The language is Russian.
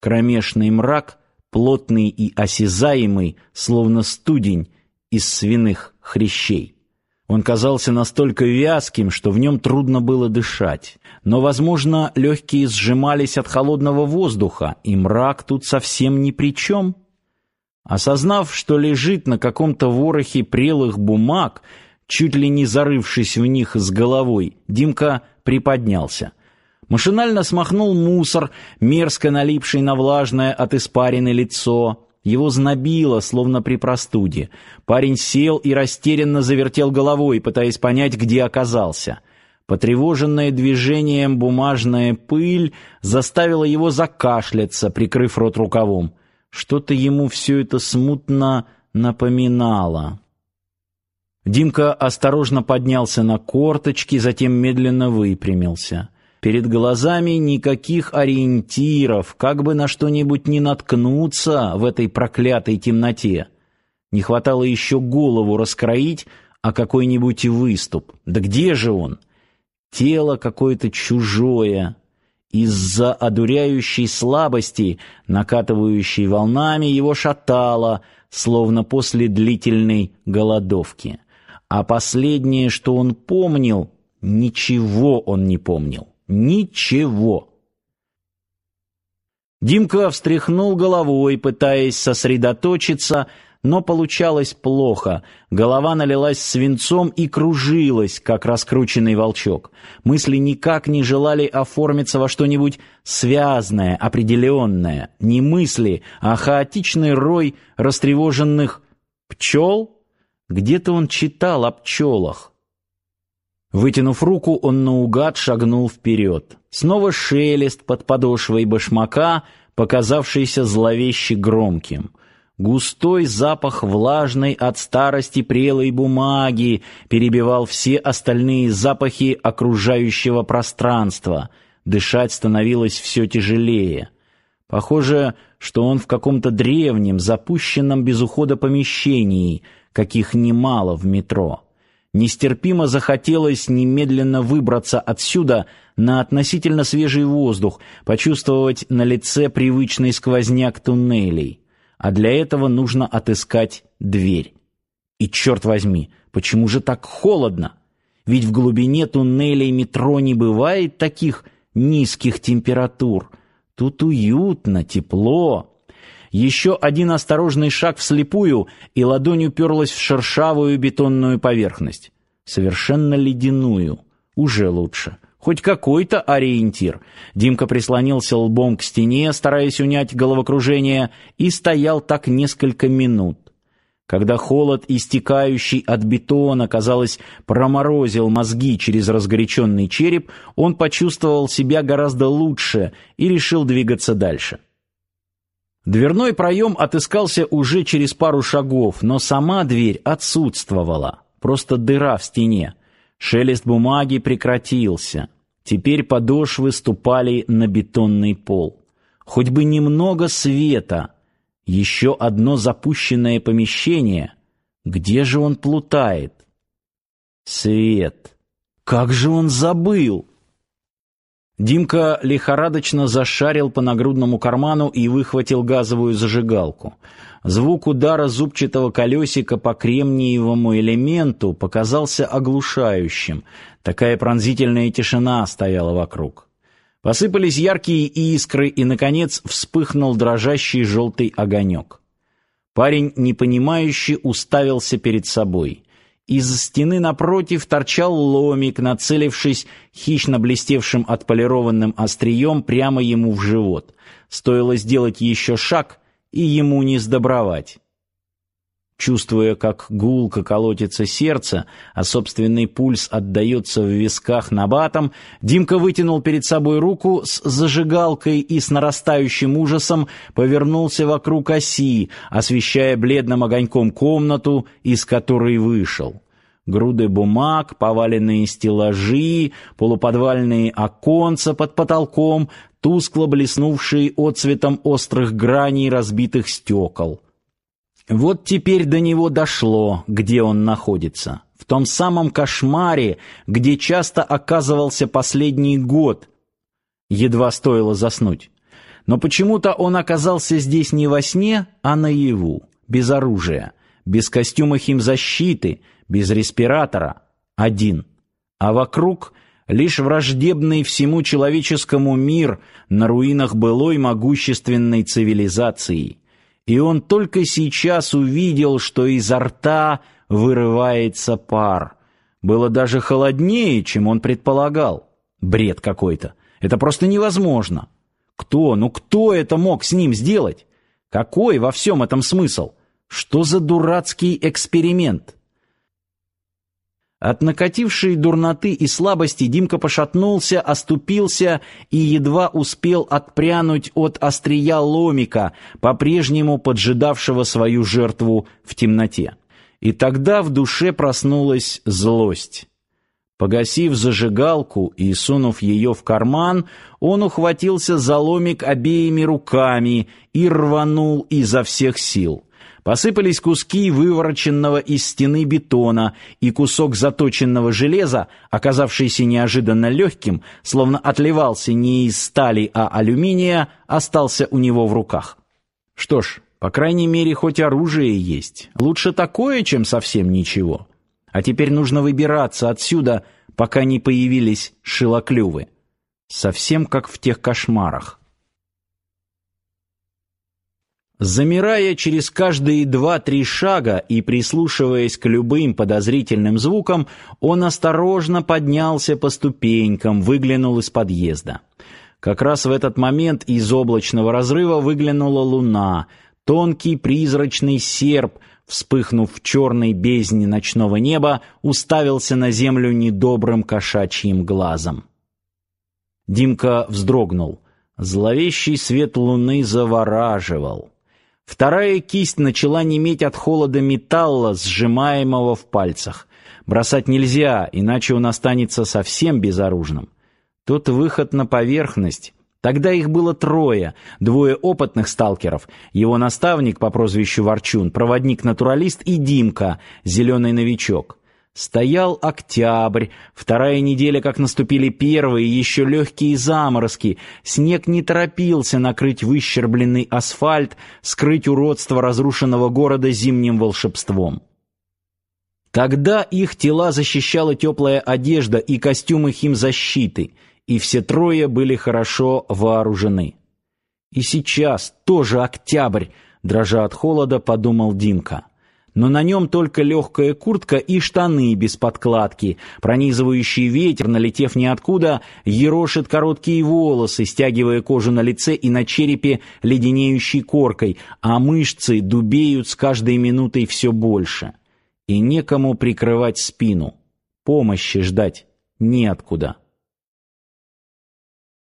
Кромешный мрак, плотный и осязаемый, словно студень из свиных хрящей. Он казался настолько вязким, что в нем трудно было дышать. Но, возможно, легкие сжимались от холодного воздуха, и мрак тут совсем ни при чем. Осознав, что лежит на каком-то ворохе прелых бумаг, чуть ли не зарывшись в них с головой, Димка приподнялся. Машинально смахнул мусор, мерзко налипший на влажное от испарины лицо, его знобило, словно при простуде. Парень сел и растерянно завертел головой, пытаясь понять, где оказался. Потревоженная движением бумажная пыль заставила его закашляться, прикрыв рот рукавом. Что-то ему все это смутно напоминало. Димка осторожно поднялся на корточки, затем медленно выпрямился. Перед глазами никаких ориентиров, как бы на что-нибудь не наткнуться в этой проклятой темноте. Не хватало еще голову раскроить, а какой-нибудь выступ. Да где же он? Тело какое-то чужое. Из-за одуряющей слабости, накатывающей волнами, его шатало, словно после длительной голодовки. А последнее, что он помнил, ничего он не помнил. Ничего. Димка встряхнул головой, пытаясь сосредоточиться, но получалось плохо. Голова налилась свинцом и кружилась, как раскрученный волчок. Мысли никак не желали оформиться во что-нибудь связное, определенное. Не мысли, а хаотичный рой растревоженных пчел. Где-то он читал о пчелах. Вытянув руку, он наугад шагнул вперед. Снова шелест под подошвой башмака, показавшийся зловеще громким. Густой запах влажной от старости прелой бумаги перебивал все остальные запахи окружающего пространства. Дышать становилось все тяжелее. Похоже, что он в каком-то древнем, запущенном без ухода помещении, каких немало в метро. Нестерпимо захотелось немедленно выбраться отсюда на относительно свежий воздух, почувствовать на лице привычный сквозняк туннелей. А для этого нужно отыскать дверь. И черт возьми, почему же так холодно? Ведь в глубине туннелей метро не бывает таких низких температур. Тут уютно, тепло. Еще один осторожный шаг вслепую, и ладонь уперлась в шершавую бетонную поверхность. Совершенно ледяную. Уже лучше. Хоть какой-то ориентир. Димка прислонился лбом к стене, стараясь унять головокружение, и стоял так несколько минут. Когда холод, истекающий от бетона, казалось, проморозил мозги через разгоряченный череп, он почувствовал себя гораздо лучше и решил двигаться дальше. Дверной проем отыскался уже через пару шагов, но сама дверь отсутствовала. Просто дыра в стене. Шелест бумаги прекратился. Теперь подошвы ступали на бетонный пол. Хоть бы немного света. Еще одно запущенное помещение. Где же он плутает? Свет. Как же он забыл? Димка лихорадочно зашарил по нагрудному карману и выхватил газовую зажигалку. Звук удара зубчатого колесика по кремниевому элементу показался оглушающим. Такая пронзительная тишина стояла вокруг. Посыпались яркие искры, и, наконец, вспыхнул дрожащий желтый огонек. Парень, непонимающе, уставился перед собой. Из стены напротив торчал ломик, нацелившись хищно блестевшим отполированным острием прямо ему в живот. Стоило сделать еще шаг, и ему не сдобровать. Чувствуя, как гулко колотится сердце, а собственный пульс отдаётся в висках набатом, Димка вытянул перед собой руку с зажигалкой и с нарастающим ужасом повернулся вокруг оси, освещая бледным огоньком комнату, из которой вышел. Груды бумаг, поваленные стеллажи, полуподвальные оконца под потолком, тускло блеснувшие отцветом острых граней разбитых стекол — вот теперь до него дошло, где он находится. В том самом кошмаре, где часто оказывался последний год. Едва стоило заснуть. Но почему-то он оказался здесь не во сне, а наяву, без оружия, без костюма химзащиты, без респиратора, один. А вокруг лишь враждебный всему человеческому мир на руинах былой могущественной цивилизации. И он только сейчас увидел, что изо рта вырывается пар. Было даже холоднее, чем он предполагал. Бред какой-то. Это просто невозможно. Кто, ну кто это мог с ним сделать? Какой во всем этом смысл? Что за дурацкий эксперимент? От накатившей дурноты и слабости Димка пошатнулся, оступился и едва успел отпрянуть от острия ломика, по-прежнему поджидавшего свою жертву в темноте. И тогда в душе проснулась злость. Погасив зажигалку и сунув ее в карман, он ухватился за ломик обеими руками и рванул изо всех сил. Посыпались куски вывороченного из стены бетона, и кусок заточенного железа, оказавшийся неожиданно легким, словно отливался не из стали, а алюминия, остался у него в руках. Что ж, по крайней мере, хоть оружие есть. Лучше такое, чем совсем ничего. А теперь нужно выбираться отсюда, пока не появились шилоклювы. Совсем как в тех кошмарах. Замирая через каждые два-три шага и прислушиваясь к любым подозрительным звукам, он осторожно поднялся по ступенькам, выглянул из подъезда. Как раз в этот момент из облачного разрыва выглянула луна, тонкий призрачный серп, вспыхнув в черной бездне ночного неба, уставился на землю недобрым кошачьим глазом. Димка вздрогнул. Зловещий свет луны завораживал. Вторая кисть начала неметь от холода металла, сжимаемого в пальцах. Бросать нельзя, иначе он останется совсем безоружным. Тот выход на поверхность, Тогда их было трое, двое опытных сталкеров, его наставник по прозвищу Ворчун, проводник-натуралист и Димка, зеленый новичок. Стоял октябрь, вторая неделя, как наступили первые, еще легкие заморозки. Снег не торопился накрыть выщербленный асфальт, скрыть уродство разрушенного города зимним волшебством. Тогда их тела защищала теплая одежда и костюмы химзащиты — и все трое были хорошо вооружены. И сейчас тоже октябрь, дрожа от холода, подумал Димка. Но на нем только легкая куртка и штаны без подкладки. Пронизывающий ветер, налетев ниоткуда, ерошит короткие волосы, стягивая кожу на лице и на черепе леденеющей коркой, а мышцы дубеют с каждой минутой все больше. И некому прикрывать спину. Помощи ждать неоткуда.